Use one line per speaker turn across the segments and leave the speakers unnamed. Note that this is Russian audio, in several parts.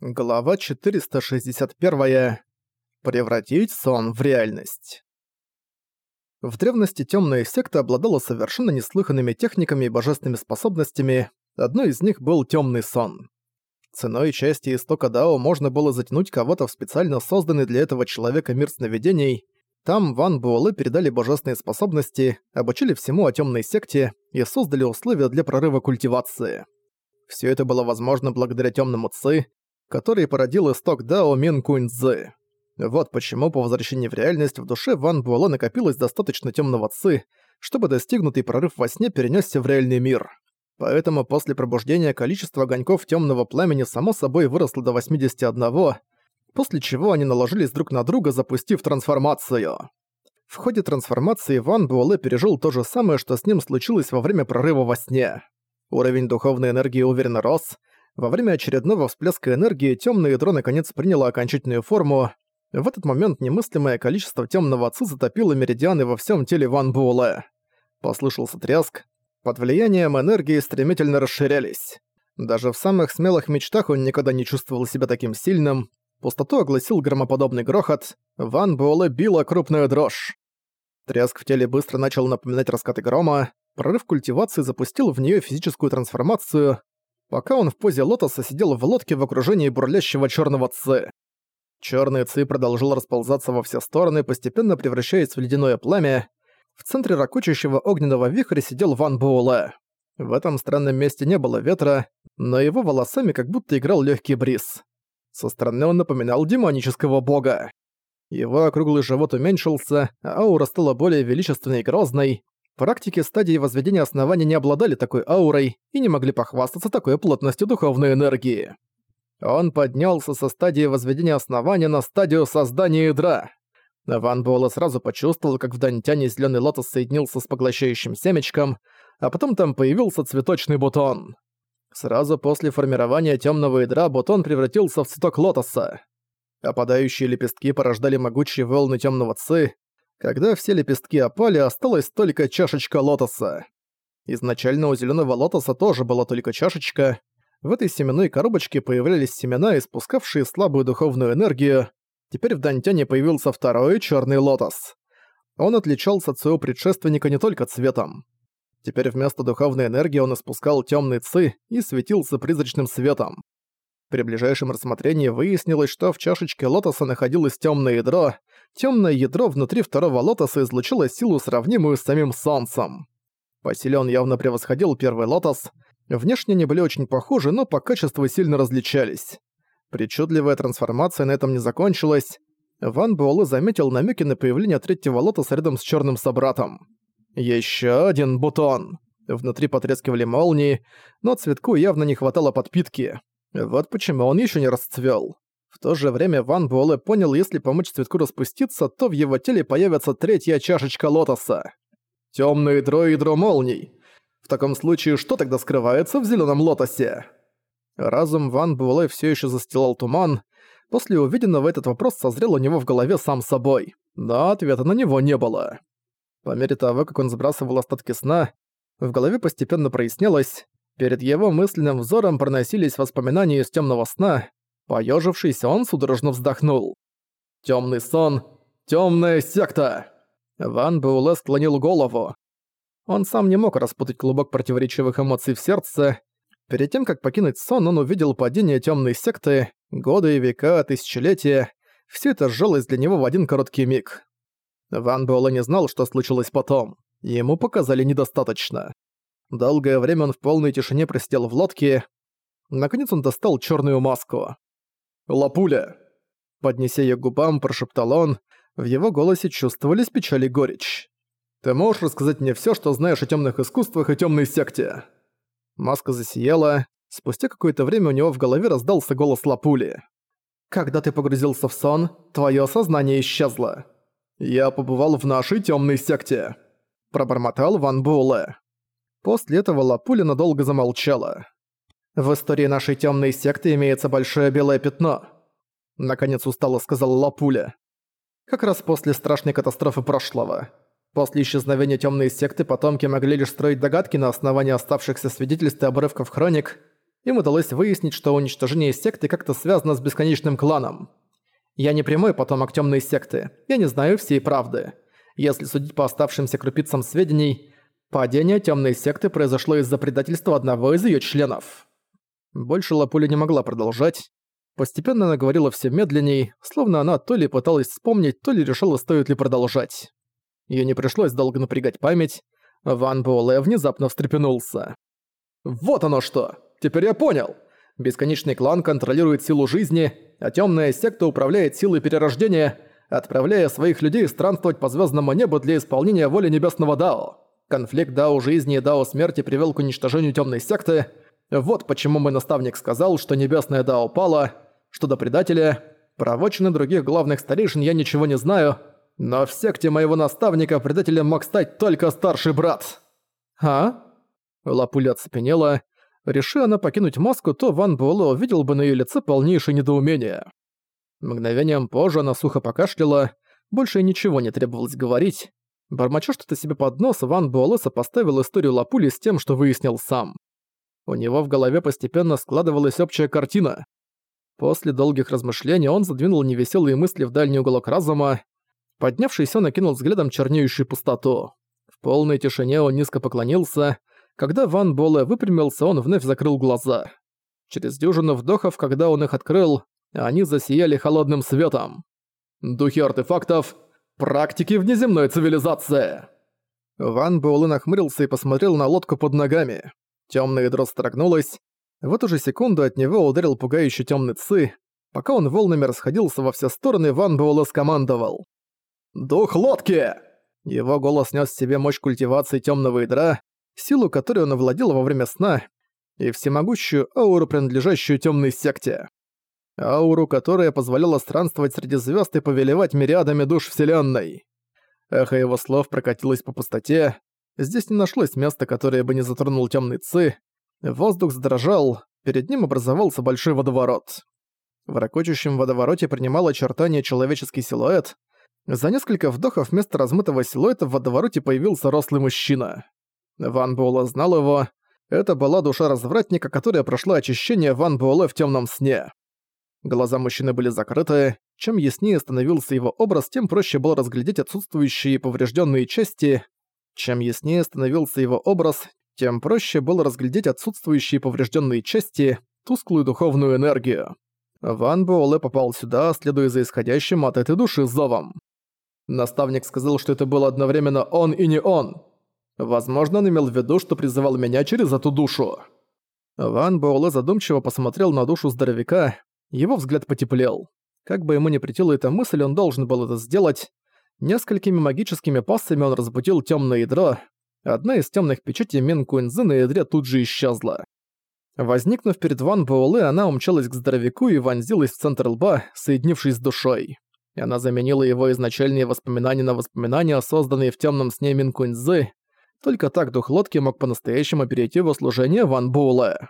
Глава 461. Превратить сон в реальность. В древности темная секта обладала совершенно неслыханными техниками и божественными способностями, одной из них был темный сон. Ценой части истока Дао можно было затянуть кого-то в специально созданный для этого человека мир сновидений. Там Ван Буэлэ передали божественные способности, обучили всему о темной секте и создали условия для прорыва культивации. Все это было возможно благодаря темному Ци, который породил исток Дао Мин Кунь Цзы. Вот почему по возвращении в реальность в душе Ван Буэлэ накопилось достаточно темного ци, чтобы достигнутый прорыв во сне перенесся в реальный мир. Поэтому после пробуждения количество огоньков темного пламени само собой выросло до 81, после чего они наложились друг на друга, запустив трансформацию. В ходе трансформации Ван Буэлэ пережил то же самое, что с ним случилось во время прорыва во сне. Уровень духовной энергии уверенно рос, во время очередного всплеска энергии темное ядро наконец приняло окончательную форму. В этот момент немыслимое количество темного отца затопило меридианы во всем теле Ван Буэлэ. Послышался треск. Под влиянием энергии стремительно расширялись. Даже в самых смелых мечтах он никогда не чувствовал себя таким сильным. Пустоту огласил громоподобный грохот. Ван Буэлэ била крупная дрожь. Треск в теле быстро начал напоминать раскаты грома. Прорыв культивации запустил в нее физическую трансформацию пока он в позе лотоса сидел в лодке в окружении бурлящего черного ци. Черный ци продолжил расползаться во все стороны, постепенно превращаясь в ледяное пламя. В центре ракочущего огненного вихря сидел Ван Буэлэ. В этом странном месте не было ветра, но его волосами как будто играл легкий бриз. Со стороны он напоминал демонического бога. Его округлый живот уменьшился, а аура стала более величественной и грозной. Практики стадии возведения основания не обладали такой аурой и не могли похвастаться такой плотностью духовной энергии. Он поднялся со стадии возведения основания на стадию создания ядра. Ван Буэлэ сразу почувствовал, как в Дантяне зеленый лотос соединился с поглощающим семечком, а потом там появился цветочный бутон. Сразу после формирования темного ядра бутон превратился в цветок лотоса. Опадающие лепестки порождали могучие волны темного ци, когда все лепестки опали, осталась только чашечка лотоса. Изначально у зеленого лотоса тоже была только чашечка. В этой семенной коробочке появлялись семена, испускавшие слабую духовную энергию. Теперь в Дантяне появился второй черный лотос. Он отличался от своего предшественника не только цветом. Теперь вместо духовной энергии он испускал темный ци и светился призрачным светом. При ближайшем рассмотрении выяснилось, что в чашечке лотоса находилось темное ядро. Темное ядро внутри второго лотоса излучило силу, сравнимую с самим Солнцем. По силе он явно превосходил первый лотос. Внешне они были очень похожи, но по качеству сильно различались. Причудливая трансформация на этом не закончилась. Ван Буэлэ заметил намеки на появление третьего лотоса рядом с черным собратом. Еще один бутон. Внутри потрескивали молнии, но цветку явно не хватало подпитки. Вот почему он еще не расцвел. В то же время Ван Буэлэ понял, если помочь цветку распуститься, то в его теле появится третья чашечка лотоса. И ядро молний. В таком случае, что тогда скрывается в зеленом лотосе? Разум Ван Буэлэ все еще застилал туман. После увиденного этот вопрос созрел у него в голове сам собой. Но ответа на него не было. По мере того, как он сбрасывал остатки сна, в голове постепенно прояснялось, Перед его мысленным взором проносились воспоминания из темного сна. Поежившись, он судорожно вздохнул. Темный сон, темная секта. Ван Буэлэ склонил голову. Он сам не мог распутать клубок противоречивых эмоций в сердце. Перед тем, как покинуть сон, он увидел падение темной секты, годы и века, тысячелетия. Все это сжалось для него в один короткий миг. Ван Буэлэ не знал, что случилось потом. Ему показали недостаточно. Долгое время он в полной тишине просидел в лодке. Наконец он достал черную маску. «Лапуля!» Поднеся ее к губам, прошептал он. В его голосе чувствовались печаль и горечь. «Ты можешь рассказать мне все, что знаешь о темных искусствах и темной секте?» Маска засияла. Спустя какое-то время у него в голове раздался голос Лапули. «Когда ты погрузился в сон, твое сознание исчезло. Я побывал в нашей темной секте», – пробормотал Ван Буэлэ. После этого Лапуля надолго замолчала. «В истории нашей темной секты имеется большое белое пятно», наконец устало сказала Лапуля. «Как раз после страшной катастрофы прошлого. После исчезновения темной секты потомки могли лишь строить догадки на основании оставшихся свидетельств и обрывков хроник. им удалось выяснить, что уничтожение секты как-то связано с бесконечным кланом. Я не прямой потомок темной секты, я не знаю всей правды. Если судить по оставшимся крупицам сведений, падение темной секты произошло из-за предательства одного из ее членов. Больше Лапуля не могла продолжать. Постепенно она говорила все медленней, словно она то ли пыталась вспомнить, то ли решила, стоит ли продолжать. Ей не пришлось долго напрягать память. Ван Буэлэ внезапно встрепенулся. «Вот оно что! Теперь я понял! Бесконечный клан контролирует силу жизни, а темная секта управляет силой перерождения, отправляя своих людей странствовать по звездному небу для исполнения воли небесного Дао. Конфликт Дао жизни и Дао смерти привел к уничтожению темной секты. Вот почему мой наставник сказал, что небесная Дао пала, что до предателя, правочины других главных старейшин я ничего не знаю, но в секте моего наставника предателем мог стать только старший брат. А? Лапуля оцепенела. Реши она покинуть маску, то Ван Буэлэ увидел бы на ее лице полнейшее недоумение. Мгновением позже она сухо покашляла, больше ничего не требовалось говорить. Бормоча что-то себе под нос, Ван Буэлэ сопоставил историю Лапули с тем, что выяснил сам. У него в голове постепенно складывалась общая картина. После долгих размышлений он задвинул невеселые мысли в дальний уголок разума. Поднявшись, он окинул взглядом чернеющую пустоту. В полной тишине он низко поклонился. Когда Ван Буэлэ выпрямился, он вновь закрыл глаза. Через дюжину вдохов, когда он их открыл, они засияли холодным светом. Духи артефактов – практики внеземной цивилизации. Ван Буэлэ нахмурился и посмотрел на лодку под ногами. Тёмное ядро строгнулось. В эту же секунду от него ударил пугающий тёмный цы. Пока он волнами расходился во все стороны, Ван Буэлэ скомандовал. «Дух лодки!» Его голос нес в себе мощь культивации тёмного ядра, силу которой он овладел во время сна, и всемогущую ауру, принадлежащую тёмной секте ауру, которая позволяла странствовать среди звезд и повелевать мириадами душ Вселенной. Эхо его слов прокатилось по пустоте. Здесь не нашлось места, которое бы не затронул темный ци. Воздух задрожал, перед ним образовался большой водоворот. В ракочущем водовороте принимал очертания человеческий силуэт. За несколько вдохов вместо размытого силуэта в водовороте появился рослый мужчина. Ван Буэлэ знал его. Это была душа развратника, которая прошла очищение Ван Буэлэ в темном сне. Глаза мужчины были закрыты. Чем яснее становился его образ, тем проще было разглядеть отсутствующие и поврежденные части. Чем яснее становился его образ, тем проще было разглядеть отсутствующие и поврежденные части, тусклую духовную энергию. Ван Буэлэ попал сюда, следуя за исходящим от этой души зовом. Наставник сказал, что это был одновременно он и не он. Возможно, он имел в виду, что призывал меня через эту душу. Ван Буэлэ задумчиво посмотрел на душу здоровяка, его взгляд потеплел. Как бы ему ни претила эта мысль, он должен был это сделать. Несколькими магическими пассами он разбудил темное ядро. Одна из темных печатей Мин Куинзы на ядре тут же исчезла. Возникнув перед Ван Буэлэ, она умчалась к здоровяку и вонзилась в центр лба, соединившись с душой. Она заменила его изначальные воспоминания на воспоминания, созданные в темном сне Мин Куинзы. Только так дух лодки мог по-настоящему перейти в служение Ван Буэлэ.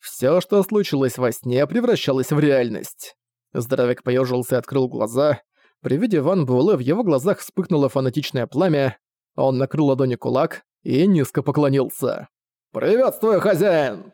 Всё, что случилось во сне, превращалось в реальность. Здоровяк поёжился и открыл глаза. При виде Ван Буэлэ в его глазах вспыхнуло фанатичное пламя. Он накрыл ладони кулак и низко поклонился. «Приветствую, хозяин!»